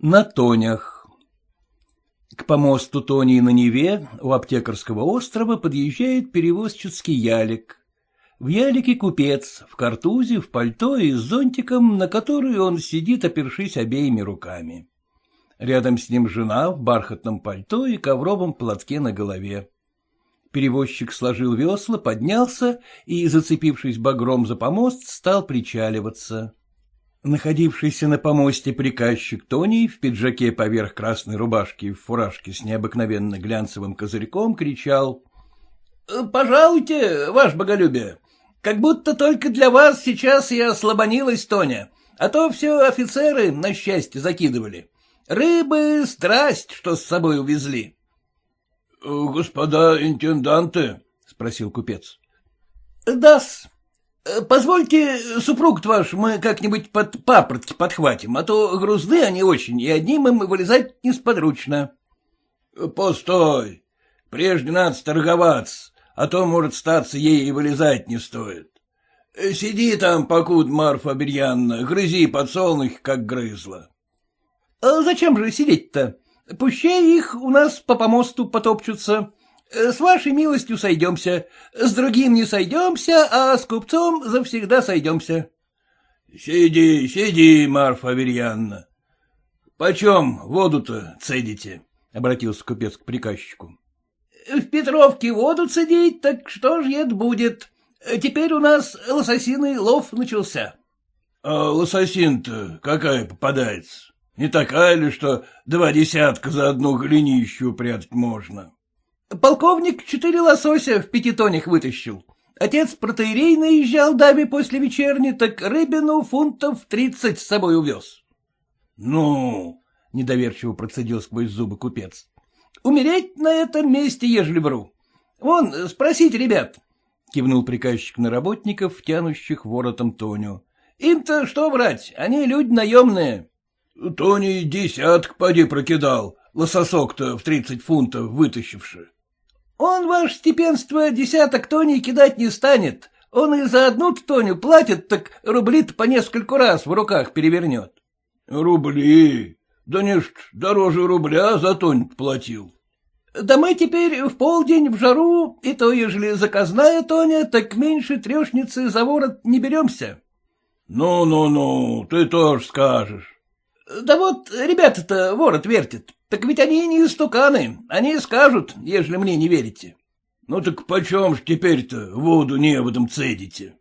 На тонях К помосту Тони на Неве у аптекарского острова подъезжает перевозческий ялик. В ялике купец, в картузе, в пальто и с зонтиком, на который он сидит, опершись обеими руками. Рядом с ним жена в бархатном пальто и ковровом платке на голове. Перевозчик сложил весла, поднялся и, зацепившись багром за помост, стал причаливаться. Находившийся на помосте приказчик Тони в пиджаке поверх красной рубашки и в фуражке с необыкновенно глянцевым козырьком кричал. — Пожалуйте, ваше боголюбие, как будто только для вас сейчас я слабонилась, Тоня, а то все офицеры на счастье закидывали. Рыбы — страсть, что с собой увезли. — Господа интенданты? — спросил купец. — Да-с. Позвольте, супруг ваш, мы как-нибудь под папоротки подхватим, а то грузны они очень, и одним им вылезать несподручно. — Постой. Прежде надо торговаться, а то, может, статься ей и вылезать не стоит. Сиди там, покуд, Марфа Берьянна, грызи подсолнухи, как грызла. — А зачем же сидеть-то? Пущай их у нас по помосту потопчутся. С вашей милостью сойдемся, с другим не сойдемся, а с купцом завсегда сойдемся. — Сиди, сиди, Марфа Аверьянна. — Почем воду-то цедите? — обратился купец к приказчику. В Петровке воду цедить, так что ж это будет? Теперь у нас лососиный лов начался. — А лососин-то какая попадается? Не такая ли, что два десятка за одну голенищу прятать можно? Полковник четыре лосося в пятитонях вытащил. Отец протеерей наезжал даме после вечерни, так рыбину фунтов тридцать с собой увез. — Ну, — недоверчиво процедил сквозь зубы купец. Умереть на этом месте, ежели вру. Вон, спросите ребят, — кивнул приказчик на работников, тянущих воротом Тоню. — Им-то что врать, они люди наемные. — Тони десяток поди прокидал, лососок-то в тридцать фунтов вытащивши. — Он, ваше степенство, десяток Тони кидать не станет. Он и за одну Тоню платит, так рубли-то по нескольку раз в руках перевернет. — Рубли? Да не ж дороже рубля за тонь платил. Да мы теперь в полдень в жару, и то, ежели заказная Тоня, так меньше трешницы за ворот не беремся. Ну-ну-ну, ты тоже скажешь. Да вот ребята-то ворот вертят, так ведь они не истуканы, они скажут, ежели мне не верите. Ну так почем ж теперь-то воду неводом цедите?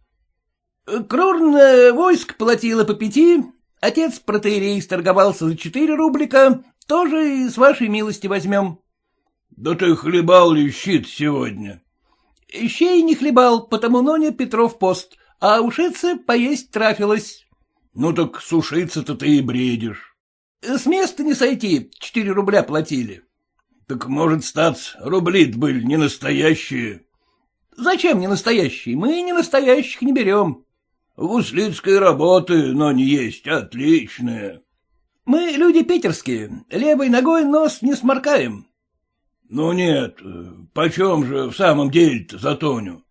Крурное войск платило по пяти, Отец протеерей сторговался за четыре рублика, тоже и с вашей милости возьмем. — Да ты хлебал ли щит сегодня? — Щей не хлебал, потому Ноня Петров пост, а ушице поесть трафилось. — Ну так сушиться-то ты и бредишь. — С места не сойти, четыре рубля платили. — Так, может, стать, рубли были не настоящие. — Зачем не настоящие? Мы не настоящих не берем. Гуслицкой работы, но не есть, отличные. Мы люди питерские, левой ногой нос не сморкаем. Ну нет, почем же в самом деле-то за Тоню?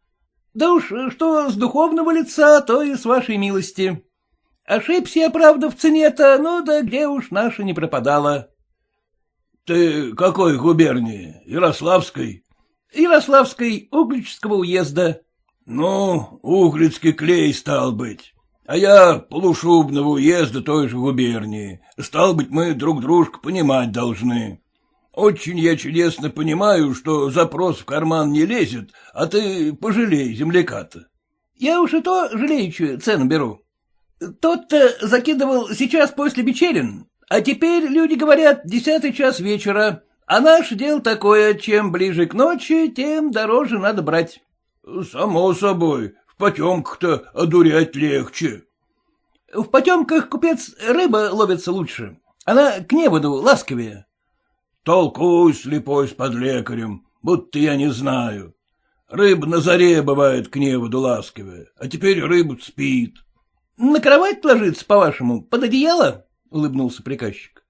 Да уж, что с духовного лица, то и с вашей милости. Ошибся я, правда, в цене-то, ну да где уж наша не пропадала. Ты какой губернии? Ярославской? Ярославской, Угличского уезда. Ну, углицкий клей стал быть. А я полушубного уезда той же губернии. Стал быть, мы друг дружку понимать должны. Очень я чудесно понимаю, что запрос в карман не лезет, а ты пожалей земляка-то. Я уж и то жалеючую цену беру. Тот-то закидывал сейчас после вечерин, а теперь люди говорят десятый час вечера, а наш дел такое, чем ближе к ночи, тем дороже надо брать. — Само собой, в потемках-то одурять легче. — В потемках, купец, рыба ловится лучше. Она к неводу ласковее. — Толкуй, слепой, с подлекарем, будто я не знаю. Рыба на заре бывает к неводу ласковее, а теперь рыба спит. — На кровать ложится, по-вашему, под одеяло? — улыбнулся приказчик.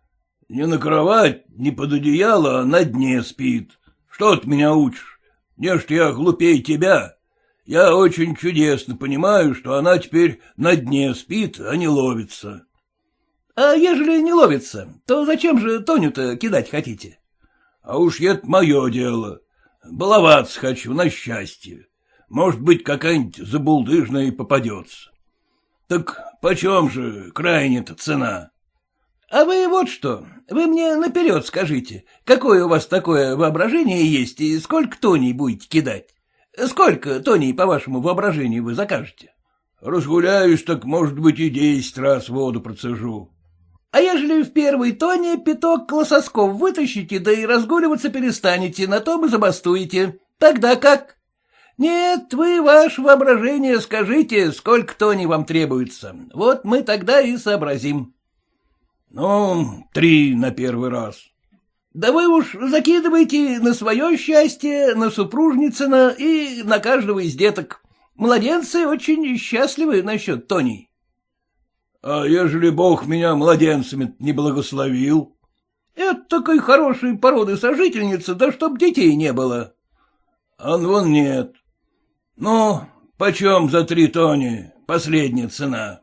— Не на кровать, не под одеяло, а на дне спит. Что ты меня учишь? Не ж я глупей тебя. Я очень чудесно понимаю, что она теперь на дне спит, а не ловится. — А ежели не ловится, то зачем же Тоню-то кидать хотите? — А уж это мое дело. Баловаться хочу на счастье. Может быть, какая-нибудь забулдыжная и попадется. Так почем же крайне-то цена? — А вы вот что, вы мне наперед скажите, какое у вас такое воображение есть и сколько тоней будете кидать? Сколько тоней, по вашему воображению, вы закажете? — Разгуляюсь, так, может быть, и десять раз воду процежу. — А ежели в первой тоне пяток колососков вытащите, да и разгуливаться перестанете, на том и забастуете, тогда как? Нет, вы ваше воображение скажите, сколько тоней вам требуется, вот мы тогда и сообразим. — Ну, три на первый раз. Да вы уж закидывайте на свое счастье, на супружницына и на каждого из деток. Младенцы очень счастливы насчет Тони. — А ежели бог меня младенцами не благословил? — Это такой хорошей породы сожительница, да чтоб детей не было. — А вон нет. Ну, почем за три тони последняя цена?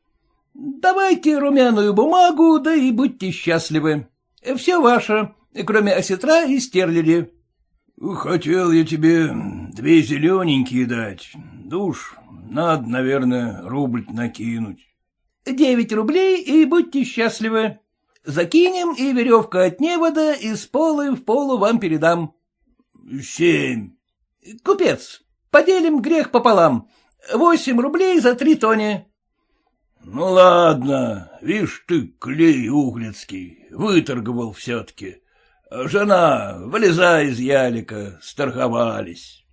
— Давайте румяную бумагу, да и будьте счастливы. Все ваше, кроме осетра и стерлили. — Хотел я тебе две зелененькие дать, душ, надо, наверное, рубль накинуть. — Девять рублей и будьте счастливы. Закинем, и веревка от невода из полы в полу вам передам. — Семь. — Купец, поделим грех пополам. Восемь рублей за три тони. — Ну, ладно, вишь ты, клей углицкий, выторговал все-таки. Жена, вылезай из ялика, сторговались.